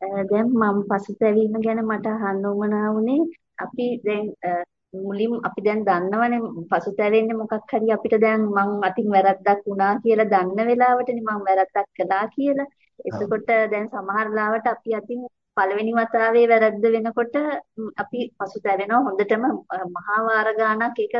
දැන් මම පසුතැවීම ගැන මට අහන්න උවමනා වුණේ අපි දැන් මුලින් අපි දැන් දන්නවනේ පසුතැවෙන්නේ මොකක් හරි අපිට දැන් මං අතින් වැරද්දක් වුණා කියලා දන්න වෙලාවටනේ මං වැරද්දක් කළා කියලා. එතකොට දැන් සමහර ලාවට අපි අතින් පළවෙනි වතාවේ වැරද්ද වෙනකොට අපි පසුතැවෙනවා හොඳටම මහා වාර ගාණක් ඒක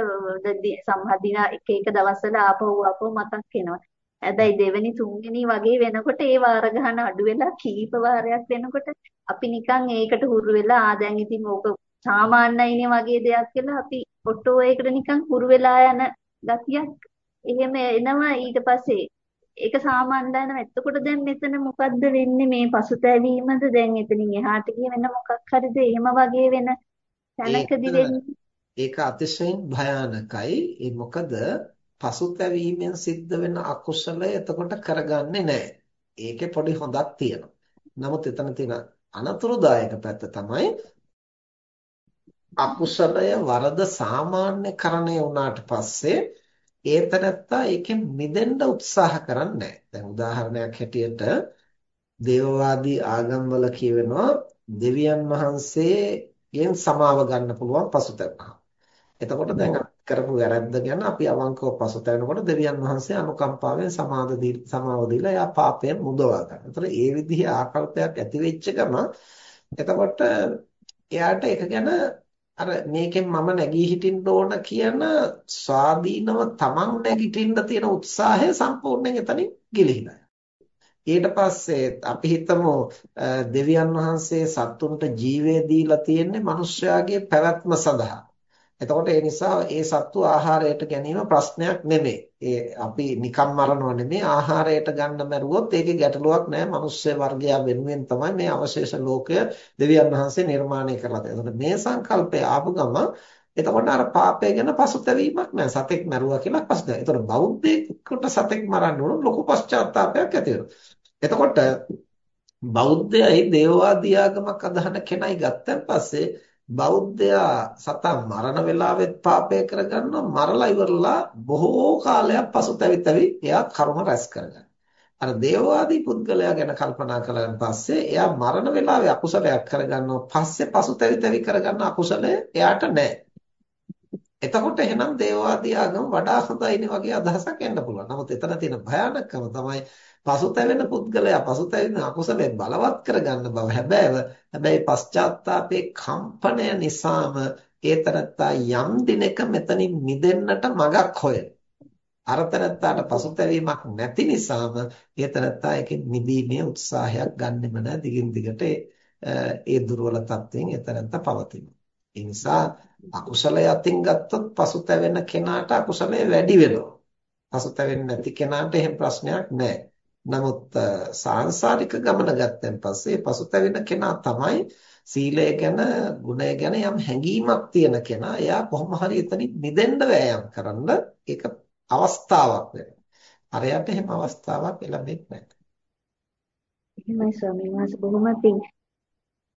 සමහර දින එක එක දවස්වල ආපහු ආපහු මතක් වෙනවා. හැබැයි දෙවෙනි තුන්වෙනි වගේ වෙනකොට ඒ වාර ගන්න අඩු වෙලා කීප වාරයක් වෙනකොට අපි නිකන් ඒකට හුරු වෙලා ආ දැන් ඉතින් ඕක සාමාන්‍යයිනේ වගේ දෙයක් කියලා අපි ඔටෝ එකකට නිකන් හුරු වෙලා යන ගතියක් එහෙම එනවා. ඊට පස්සේ ඒක සාමාන්‍යයන්ව එතකොට දැන් මෙතන මොකද්ද වෙන්නේ? මේ පසුතැවීමද? දැන් එතනින් එහාට ගිය වෙන මොකක් හරිද? එහෙම වගේ වෙන තැනකදී වෙන්නේ. ඒක අතිශයින් භයානකයි. ඒ මොකද පසුතැවීමෙන් සිද්ධ වෙන අකුසලය එතකොට කරගන්නේ නැහැ. ඒකේ පොඩි හොඳක් තියෙනවා. නමුත් එතන තියෙන අනතුරුදායක පැත්ත තමයි අකුසලය වරද සාමාන්‍යකරණය වුණාට පස්සේ ඒතරත්තා ඒකෙන් මිදෙන්න උත්සාහ කරන්නේ නැහැ. දැන් උදාහරණයක් හැටියට දේවවාදී ආගම්වල කියවෙනවා දෙවියන් වහන්සේගෙන් සමාව ගන්න පුළුවන් පසුතැවෙනවා. එතකොට දැන් කරපු වැරද්ද ගැන අපි අවංකව පසුතැවෙනකොට දෙවියන් වහන්සේ අනුකම්පාවෙන් සමාද සමාව දීලා එයා පාපයෙන් මුදවා ගන්නවා. ඒතර ඒ විදිහේ ආකල්පයක් ඇති වෙච්ච ගම එතකොට එයාට ඒක ගැන අර මේකෙන් මම නැගී හිටින්න ඕන කියන ස්වාධීනව තමන් නැගිටින්න තියෙන උත්සාහය සම්පූර්ණයෙන් එතනින් ගිලිහිලා ඊට පස්සේ අපි හිතමු දෙවියන් වහන්සේ සත්තුන්ට ජීවය දීලා තියෙන්නේ මිනිස්යාගේ පැවැත්ම සඳහා. එතකොට ඒ නිසා ඒ සත්තු ආහාරයට ගැනීම ප්‍රශ්නයක් නෙමෙයි. ඒ අපි නිකම් මරනව නෙමෙයි ආහාරයට ගන්න මරුවොත් ඒකේ ගැටලුවක් නැහැ. මිනිස්සු වර්ගය වෙනුවෙන් තමයි මේ අවශේෂ ලෝකය දෙවියන් වහන්සේ නිර්මාණය කරලා තියෙන්නේ. මේ සංකල්පය ආපු ගම එතකොට අර පාපය ගැන පසුතැවීමක් නැහැ. සතෙක් මරුවා කියලා පසුතැවෙන. එතකොට බෞද්ධයෙකුට සතෙක් මරන්න උනොත් ලොකු පශ්චාත්තාවයක් ඇති වෙනවා. එතකොට බෞද්ධයයි දේවවාදී ආගමක් අදහන කෙනයි ගත්තන් පස්සේ බෞද්ධයා සතා මරණ වෙලාවෙත් පාපය කරගන්නවා මරලා ඉවරලා බොහෝ කාලයක් පසුතැවි තැවි එයා කර්ම රැස් කරගන්නවා. අර දේවවාදී පුද්ගලයා ගැන කල්පනා කළාන් පස්සේ එයා මරණ වෙලාවේ අකුසලයක් කරගන්නවා පස්සේ පසුතැවි තැවි කරගන්න අකුසලය එයාට නැහැ. එතකොට එහෙනම් දේවවාදී ආගම වඩා හොඳයිනේ වගේ අදහසක් එන්න පුළුවන්. නමුත් එතන තියෙන භයානකම තමයි පසුතැවෙන පුද්ගලයා පසුතැවෙන අකුසලයෙන් බලවත් කරගන්න බව හැබෑව. හැබැයි පශ්චාත්තාපයේ කම්පනය නිසාම ඒතරත්තා යම් දිනක මෙතනින් මිදෙන්නට මගක් හොයන අරතරත්තාට පසුතැවීමක් නැති නිසාම ඒතරත්තා එකෙන් මිදීමේ උත්සාහයක් ගන්නෙම නැහැ දිගින් දිගට ඒ දුර්වල තත්වයෙන් ඒතරත්තා පවතිනවා. ඒ නිසා අකුසලය අතින් ගත්තොත් පසුතැවෙන කෙනාට අකුසලය වැඩි වෙනවා පසුතැවෙන්නේ නැති කෙනාට එහෙම ප්‍රශ්නයක් නැහැ නමුත් සාංශාරික ගමන ගත්තන් පස්සේ පසුතැවෙන කෙනා තමයි සීලය ගැන, ගුණය ගැන යම් හැඟීමක් තියෙන කෙනා. එයා කොහොම හරි එතනින් මිදෙන්න වෑයම් කරන්න ඒක අවස්ථාවක් වෙනවා. අරයට එහෙම අවස්ථාවක් ලැබෙන්නේ නැහැ. එහෙමයි ස්වාමීන් වහන්සේ බොහොම පිං.